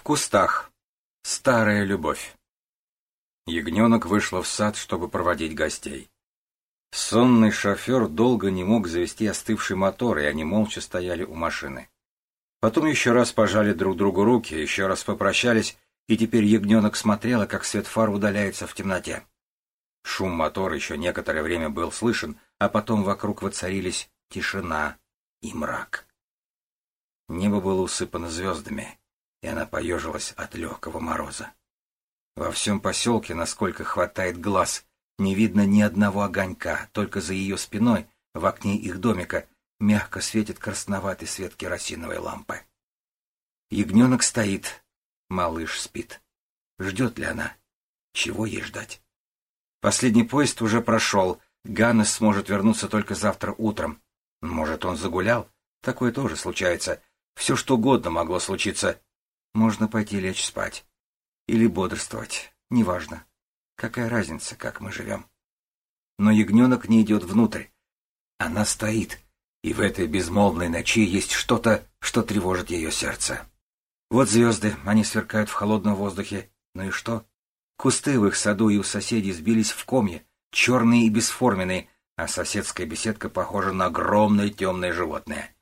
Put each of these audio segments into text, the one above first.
В кустах. Старая любовь. Ягненок вышла в сад, чтобы проводить гостей. Сонный шофер долго не мог завести остывший мотор, и они молча стояли у машины. Потом еще раз пожали друг другу руки, еще раз попрощались, и теперь ягненок смотрела, как свет фар удаляется в темноте. Шум мотора еще некоторое время был слышен, а потом вокруг воцарились тишина и мрак. Небо было усыпано звездами, и она поежилась от легкого мороза. Во всем поселке, насколько хватает глаз, не видно ни одного огонька, только за ее спиной, в окне их домика, мягко светит красноватый свет керосиновой лампы. Ягненок стоит, малыш спит. Ждет ли она? Чего ей ждать? Последний поезд уже прошел, Ганнес сможет вернуться только завтра утром. Может, он загулял? Такое тоже случается. Все что угодно могло случиться. Можно пойти лечь спать. Или бодрствовать. Неважно. Какая разница, как мы живем. Но ягненок не идет внутрь. Она стоит, и в этой безмолвной ночи есть что-то, что тревожит ее сердце. Вот звезды, они сверкают в холодном воздухе. Ну и что? Кусты в их саду и у соседей сбились в комья, черные и бесформенные, а соседская беседка похожа на огромное темное животное.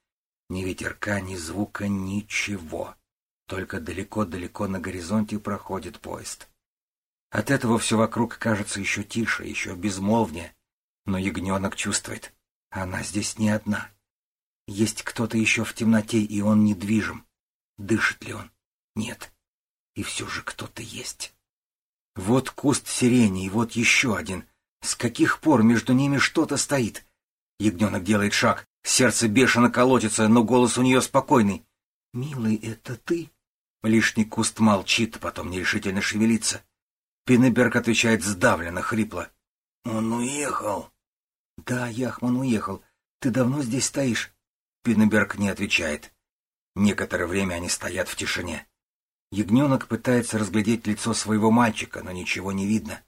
Ни ветерка, ни звука, ничего. Только далеко-далеко на горизонте проходит поезд. От этого все вокруг кажется еще тише, еще безмолвнее. Но ягненок чувствует, она здесь не одна. Есть кто-то еще в темноте, и он недвижим. Дышит ли он? Нет. И все же кто-то есть. Вот куст сирени, и вот еще один. С каких пор между ними что-то стоит? Ягненок делает шаг, Сердце бешено колотится, но голос у нее спокойный. «Милый, это ты?» Лишний куст молчит, потом нерешительно шевелится. Пиннеберг отвечает сдавленно, хрипло. «Он уехал». «Да, Яхман уехал. Ты давно здесь стоишь?» Пиннеберг не отвечает. Некоторое время они стоят в тишине. Ягненок пытается разглядеть лицо своего мальчика, но ничего не видно.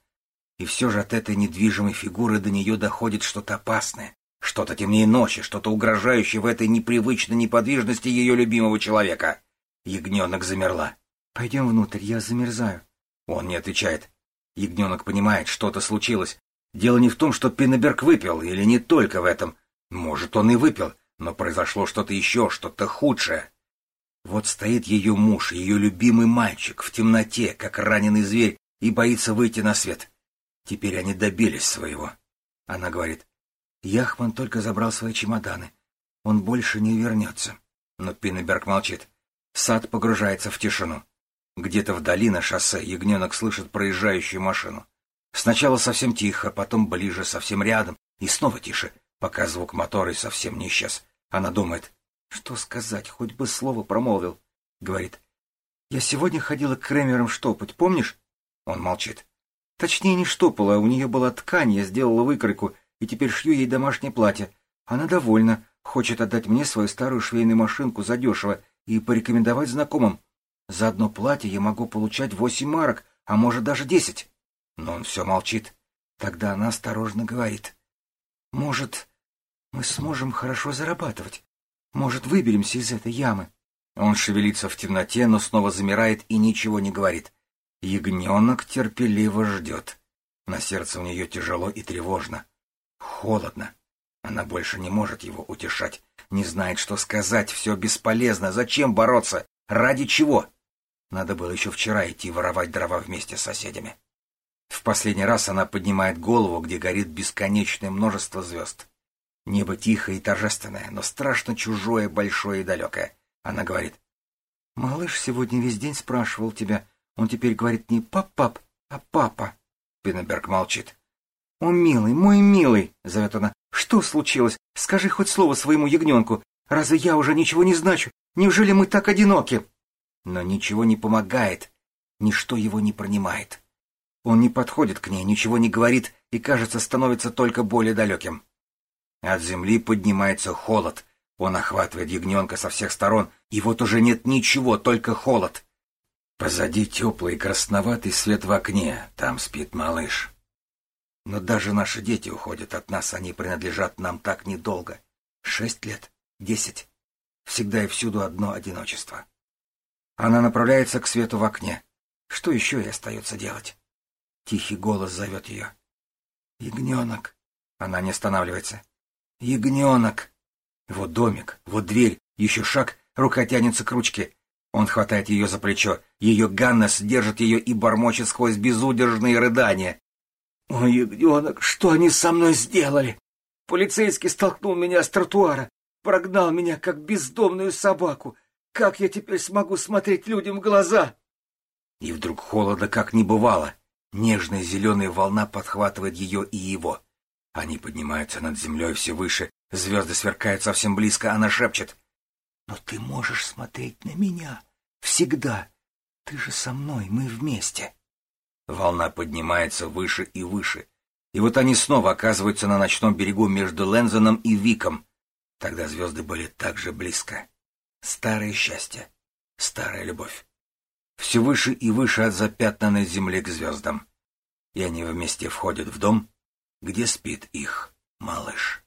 И все же от этой недвижимой фигуры до нее доходит что-то опасное, что-то темнее ночи, что-то угрожающее в этой непривычной неподвижности ее любимого человека. Ягненок замерла. «Пойдем внутрь, я замерзаю». Он не отвечает. Ягненок понимает, что-то случилось. Дело не в том, что Пиннеберг выпил, или не только в этом. Может, он и выпил, но произошло что-то еще, что-то худшее. Вот стоит ее муж, ее любимый мальчик, в темноте, как раненый зверь, и боится выйти на свет. Теперь они добились своего. Она говорит, Яхман только забрал свои чемоданы. Он больше не вернется. Но Пиннеберг молчит. Сад погружается в тишину. Где-то вдали на шоссе ягненок слышит проезжающую машину. Сначала совсем тихо, потом ближе, совсем рядом, и снова тише, пока звук мотора совсем не исчез. Она думает, что сказать, хоть бы слово промолвил. Говорит, я сегодня ходила к Кремерам штопать, помнишь? Он молчит. Точнее, не штопала, у нее была ткань, я сделала выкройку, и теперь шью ей домашнее платье. Она довольна, хочет отдать мне свою старую швейную машинку задешево и порекомендовать знакомым. За одно платье я могу получать восемь марок, а может даже десять. Но он все молчит. Тогда она осторожно говорит. Может, мы сможем хорошо зарабатывать? Может, выберемся из этой ямы? Он шевелится в темноте, но снова замирает и ничего не говорит. Ягненок терпеливо ждет. На сердце у нее тяжело и тревожно. Холодно. Она больше не может его утешать. Не знает, что сказать. Все бесполезно. Зачем бороться? Ради чего? Надо было еще вчера идти воровать дрова вместе с соседями. В последний раз она поднимает голову, где горит бесконечное множество звезд. Небо тихое и торжественное, но страшно чужое, большое и далекое. Она говорит. «Малыш сегодня весь день спрашивал тебя. Он теперь говорит не пап-пап, а папа». Пиннеберг молчит. «О, милый, мой милый!» — зовет она. «Что случилось? Скажи хоть слово своему ягненку. Разве я уже ничего не значу? Неужели мы так одиноки?» Но ничего не помогает. Ничто его не принимает. Он не подходит к ней, ничего не говорит и, кажется, становится только более далеким. От земли поднимается холод. Он охватывает ягненка со всех сторон, и вот уже нет ничего, только холод. Позади теплый красноватый свет в окне, там спит малыш. Но даже наши дети уходят от нас, они принадлежат нам так недолго. Шесть лет, десять. Всегда и всюду одно одиночество. Она направляется к свету в окне. Что еще ей остается делать? Тихий голос зовет ее. «Ягненок!» Она не останавливается. «Ягненок!» Вот домик, вот дверь, еще шаг, рука тянется к ручке. Он хватает ее за плечо. Ее Ганнес держит ее и бормочет сквозь безудержные рыдания. «Ой, ягненок, что они со мной сделали? Полицейский столкнул меня с тротуара, прогнал меня, как бездомную собаку. Как я теперь смогу смотреть людям в глаза?» И вдруг холода как не бывало. Нежная зеленая волна подхватывает ее и его. Они поднимаются над землей все выше, звезды сверкают совсем близко, она шепчет. Но ты можешь смотреть на меня. Всегда. Ты же со мной, мы вместе. Волна поднимается выше и выше. И вот они снова оказываются на ночном берегу между Лензеном и Виком. Тогда звезды были так же близко. Старое счастье. Старая любовь. Все выше и выше от запятнанной земли к звездам. И они вместе входят в дом, где спит их малыш.